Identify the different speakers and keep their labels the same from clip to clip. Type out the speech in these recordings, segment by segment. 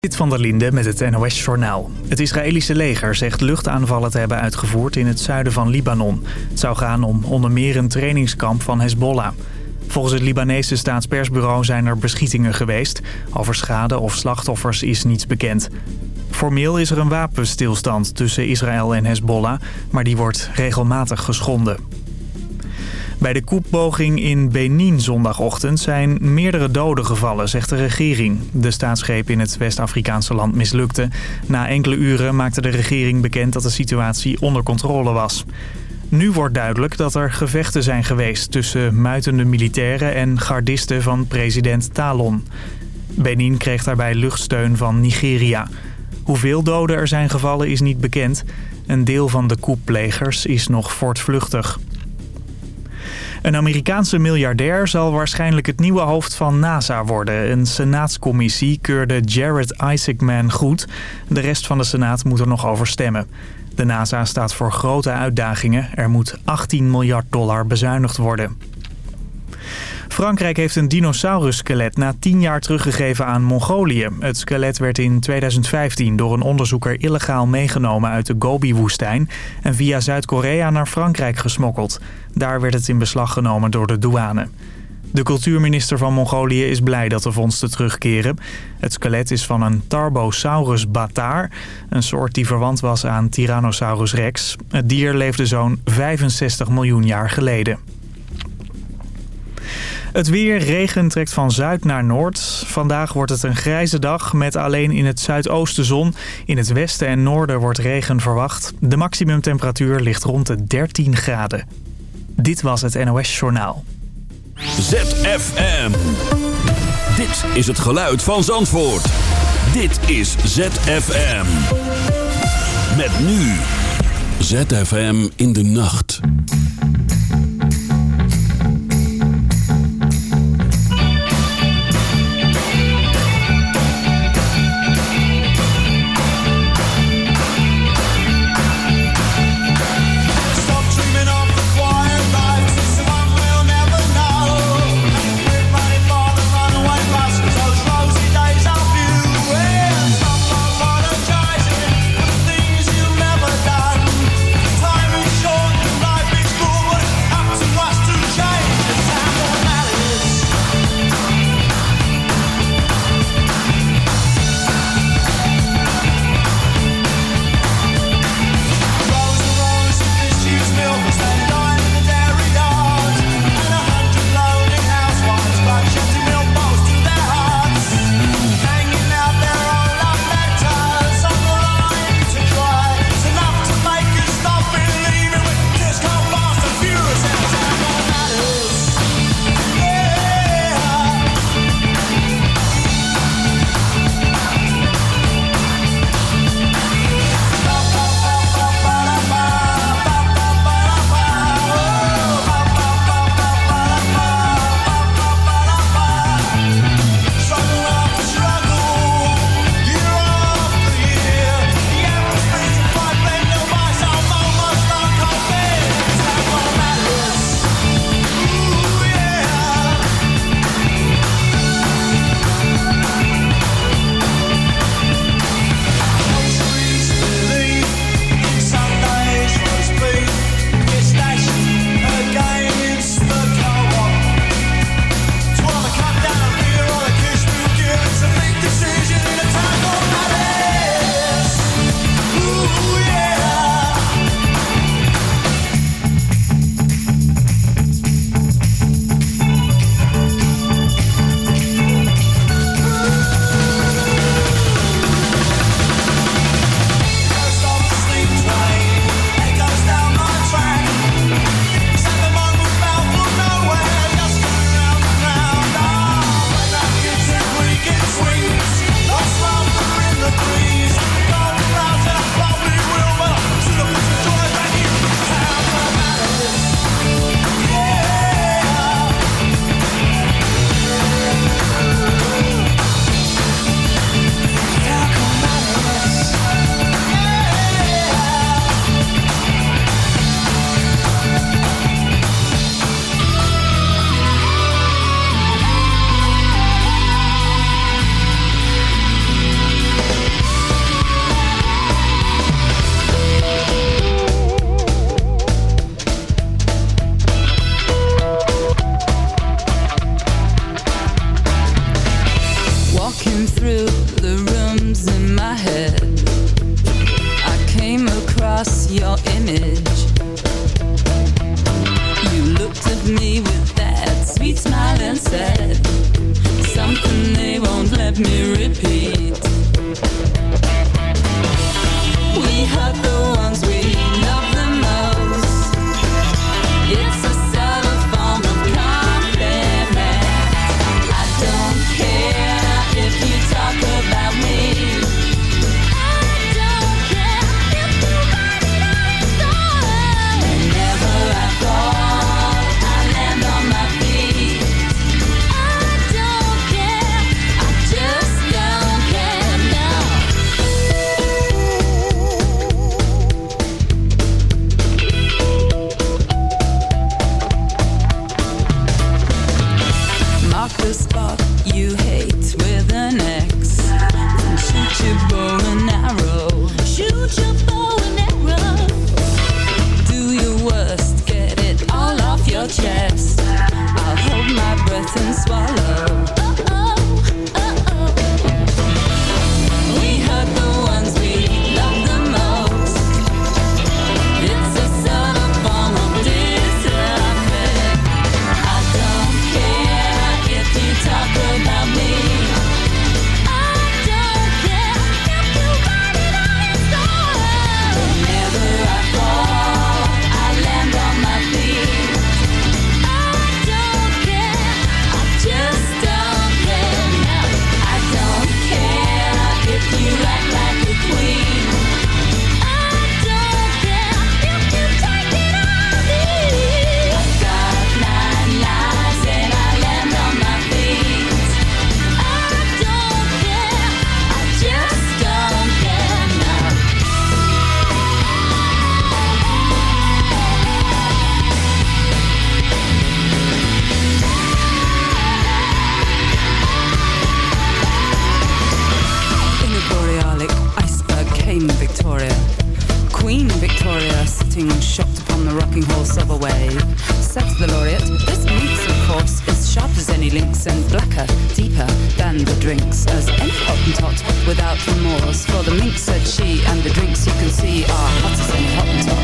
Speaker 1: Dit van der Linde met het NOS-journaal. Het Israëlische leger zegt luchtaanvallen te hebben uitgevoerd in het zuiden van Libanon. Het zou gaan om onder meer een trainingskamp van Hezbollah. Volgens het Libanese staatspersbureau zijn er beschietingen geweest. Over schade of slachtoffers is niets bekend. Formeel is er een wapenstilstand tussen Israël en Hezbollah, maar die wordt regelmatig geschonden. Bij de koepoging in Benin zondagochtend zijn meerdere doden gevallen, zegt de regering. De staatsgreep in het West-Afrikaanse land mislukte. Na enkele uren maakte de regering bekend dat de situatie onder controle was. Nu wordt duidelijk dat er gevechten zijn geweest tussen muitende militairen en gardisten van president Talon. Benin kreeg daarbij luchtsteun van Nigeria. Hoeveel doden er zijn gevallen is niet bekend. Een deel van de koepplegers is nog voortvluchtig. Een Amerikaanse miljardair zal waarschijnlijk het nieuwe hoofd van NASA worden. Een senaatscommissie keurde Jared Isaacman goed. De rest van de senaat moet er nog over stemmen. De NASA staat voor grote uitdagingen. Er moet 18 miljard dollar bezuinigd worden. Frankrijk heeft een dinosaurusskelet na 10 jaar teruggegeven aan Mongolië. Het skelet werd in 2015 door een onderzoeker illegaal meegenomen uit de Gobi-woestijn... en via Zuid-Korea naar Frankrijk gesmokkeld. Daar werd het in beslag genomen door de douane. De cultuurminister van Mongolië is blij dat de vondsten terugkeren. Het skelet is van een Tarbosaurus bataar, een soort die verwant was aan Tyrannosaurus rex. Het dier leefde zo'n 65 miljoen jaar geleden. Het weer, regen trekt van zuid naar noord. Vandaag wordt het een grijze dag met alleen in het zuidoosten zon. In het westen en noorden wordt regen verwacht. De maximumtemperatuur ligt rond de 13 graden. Dit was het NOS Journaal.
Speaker 2: ZFM. Dit is het geluid van Zandvoort. Dit is ZFM. Met nu. ZFM in de nacht.
Speaker 3: Sitting shocked upon the rocking horse of a wave. Says the laureate, this minx, of course, is sharp as any lynx and blacker, deeper than the drinks, as any hottentot without remorse. For the minx, said she, and the drinks you can see are hot as any hottentot.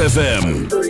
Speaker 4: ZFM.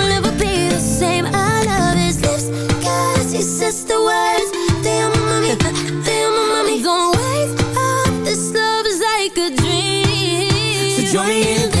Speaker 4: Don't wake up, this love is like a dream. So join me in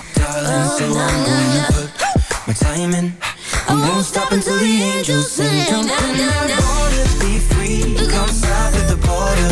Speaker 5: darling. So I'm gonna put my time in. I won't stop until the angels sing. Jump in that water, be free. Come south of the border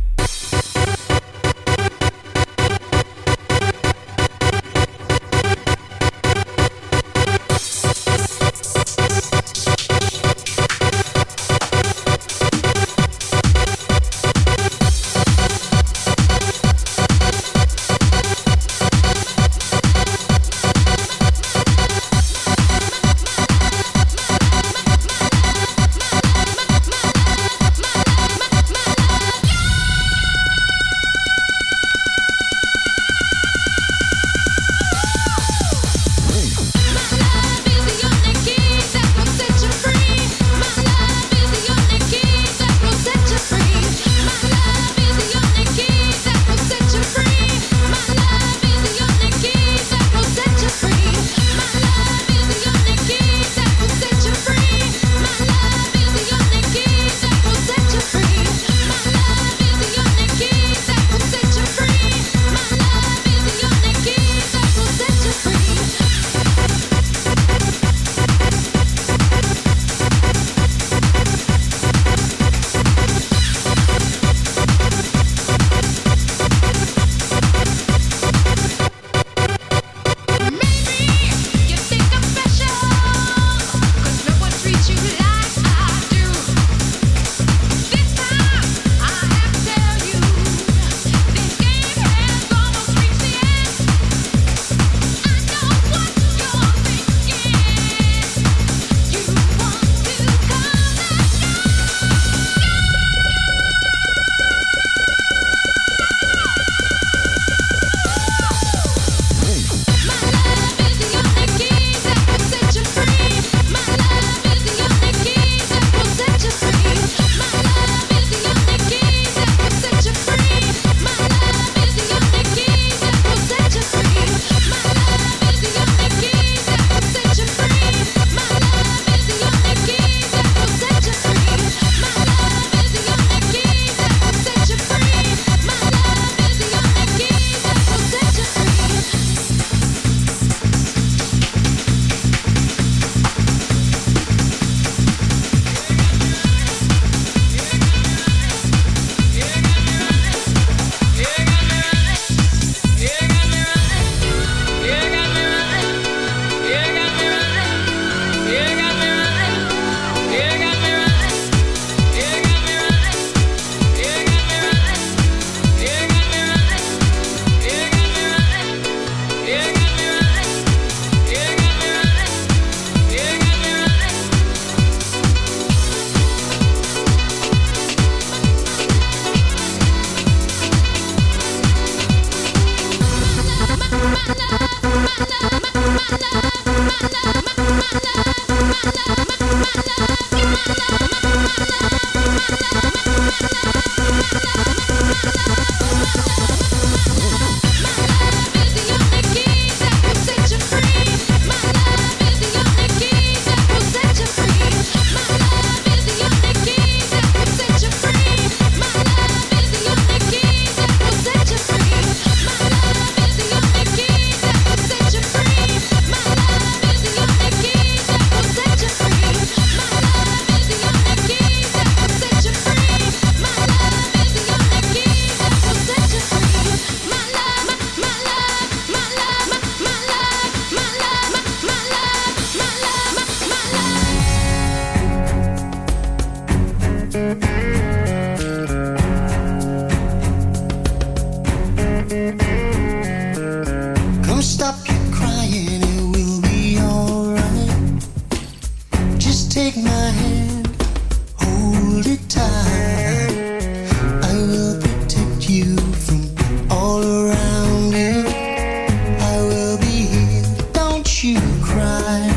Speaker 2: Right.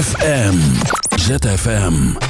Speaker 2: ZFM. ZFM.